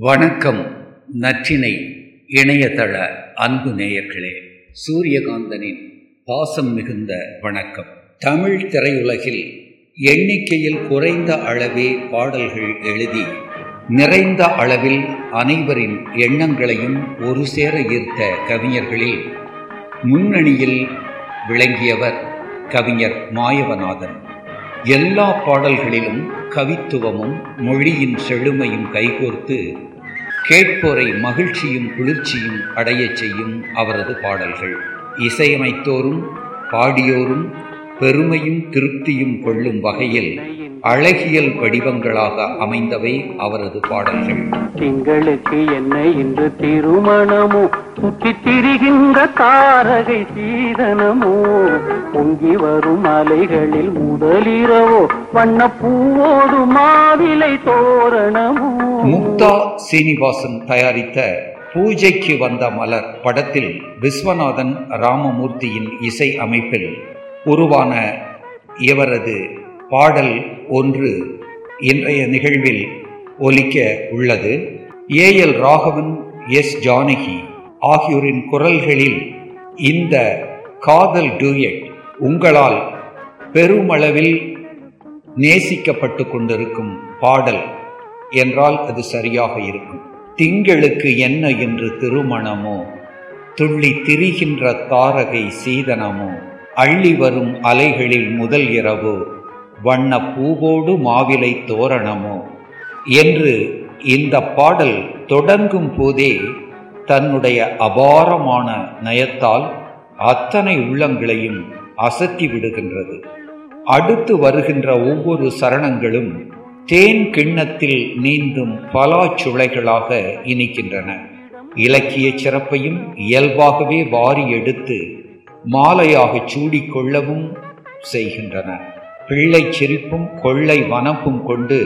வணக்கம் நற்றினை இணையதள அன்பு நேயர்களே சூரியகாந்தனின் பாசம் மிகுந்த வணக்கம். தமிழ் திரையுலகில் எண்ணிக்கையில் குறைந்த அளவே பாடல்கள் எழுதி நிறைந்த அளவில் அனைவரின் எண்ணங்களையும் ஒரு சேர ஈர்த்த கவிஞர்களில் முன்னணியில் விளங்கியவர் கவிஞர் மாயவநாதன். எல்லா பாடல்களிலும் கவித்துவமும் மொழியின் செழுமையும் கைகோர்த்து கேட்போரை மகிழ்ச்சியும் குளிர்ச்சியும் அடையச் செய்யும் அவரது பாடல்கள். இசையமைத்தோரும் பாடியோரும் பெருமையும் திருப்தியும் கொள்ளும் வகையில் அழகியல் வடிவங்களாக அமைந்தவை அவரது பாடல்கள். திங்களுக்கு என்ன இன்று திருமணமோ? சுற்றி திரிகின்ற தாரகை சீதனமோ? பொங்கி வரும் அலைகளில் முதலிரவோ? வண்ண பூவோடு மாவிலை தோரணமோ? முக்தா சீனிவாசன் தயாரித்த பூஜைக்கு வந்த மலர் படத்தில் விஸ்வநாதன் ராமமூர்த்தியின் இசை அமைப்பில் உருவான இவரது பாடல் ஒன்று இன்றைய நிகழ்வில் ஒலிக்க உள்ளது. A L Raghavan S Janaki ஆகியோரின் குரல்களில் இந்த காதல் டூயட் உங்களால் பெருமளவில் நேசிக்கப்பட்டு கொண்டிருக்கும் பாடல் என்றால் அது சரியாக இருக்கும். திங்களுக்கு என்ன என்று திருமணமோ துள்ளி திரிகின்ற தாரகை சீதனமோ அள்ளி வரும் அலைகளில் முதல் இரவு வண்ண பூவோடு மாவிலை தோரணமோ? என்று இந்த பாடல் தொடங்கும் போதே தன்னுடைய அபாரமான நயத்தால் அத்தனை உள்ளங்களையும் அசத்தி விடுகின்றது. அடுத்து வருகின்ற ஒவ்வொரு சரணங்களும் தேன் கிண்ணத்தில் நீந்தும் பலாச்சுளைகளாக இனிக்கின்றன. இலக்கிய சிறப்பையும் இயல்பாகவே வாரி எடுத்து மாலையாக சூடிக்கொள்ளவும் செய்கின்றன. பிள்ளை சிரிப்பும் கொள்ளை வனப்பும் கொண்டு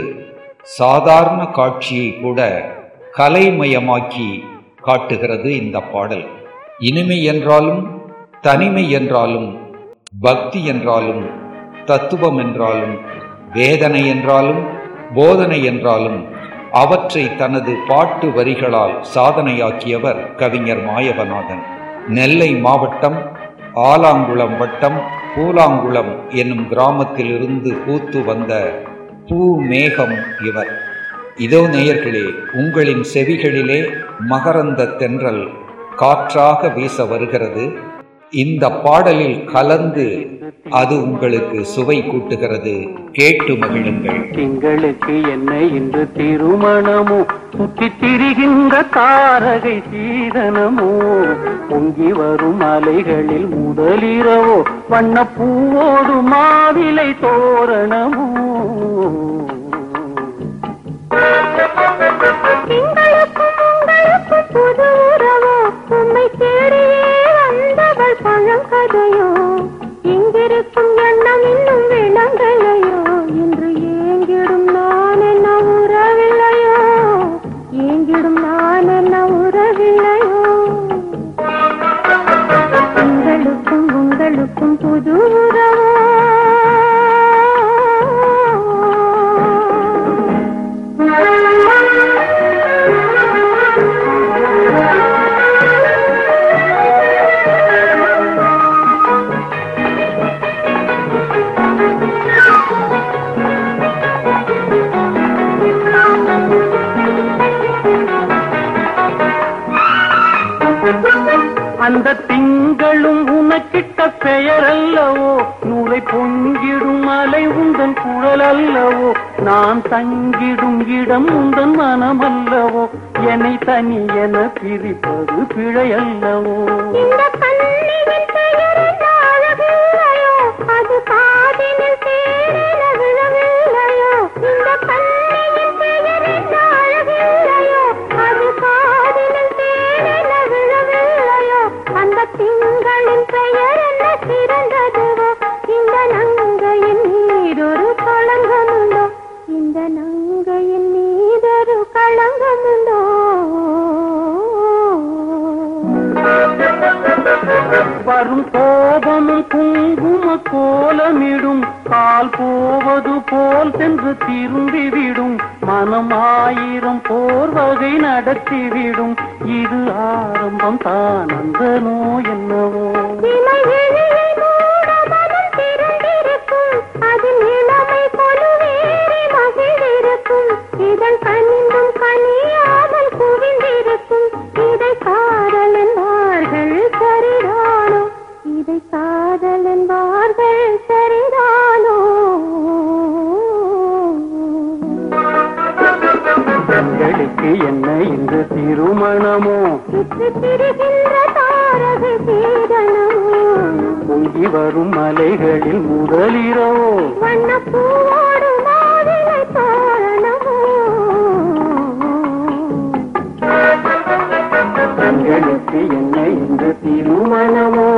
சாதாரண காட்சியை கூட கலைமயமாக்கி காட்டுகிறது இந்த பாடல். இனிமை என்றாலும் தனிமை என்றாலும் பக்தி என்றாலும் தத்துவம் என்றாலும் வேதனை என்றாலும் போதனை என்றாலும் அவற்றை தனது பாட்டு வரிகளால் சாதனையாக்கியவர் கவிஞர் மாயவநாதன். நெல்லை மாவட்டம் ஆலாங்குளம் வட்டம் பூலாங்குளம் என்னும் கிராமத்திலிருந்து பூத்து வந்த பூ மேகம் இவர். இதோ நேயர்களே உங்களின் செவிகளிலே மகரந்த தென்றல் காற்றாக வீச வருகிறது. இந்த பாடலில் கலந்து அது உங்களுக்கு சுவை கூட்டுகிறது. கேட்டு மகிழுங்கள். திங்களுக்கு என்ன இன்று திருமணமோ? சுற்றி திரிகின்ற தாரகை சீதனமோ? பொங்கி வரும் அலைகளில் முதலிரவோ? வண்ண பூவோடு மாவிலை தோரணமோ? புது உறவோ? உம்மை தேடியே வந்தவள் பழங்கதையோ? எங்கிருக்கும் எண்ணம் இன்னும் கேட்ட பெயர் அல்லவோ நூலை பொங்கிடும் அலை உந்தன் குழல் அல்லவோ நான் தங்கிடும் இடம் உந்தன் மனம் அல்லவோ என்னை தனி என பிரிப்பது பிழை அல்லவோ மீதொரு களங்கமுண்டோ இந்த நங்கையின் மீதொரு களங்கமுண்டோ வரும் கோபமும் குங்கும கோலமிடும். கால் போவது போல் சென்று திரும்பிவிடும். மனம் ஆயிரம் போர் வகை நடத்திவிடும். இது ஆரம்பம் தான் அந்த நோய் என்னவோ? கனிந்தும் கனியாமல் குவிந்திருக்கும் இதை காதல் என்பார்கள் சரிதானோ? இதை காதல் என்பார்கள் சரிதானோ? பெண்களுக்கு என்ன இந்த திருமணமோ? திரிகின்ற தாரக சீதனமோ? பொங்கி வரும் மலைகளில் முதலிரவோ? வண்ண பூவோ கண்களுக்கு என்ன என்று திருமணமோ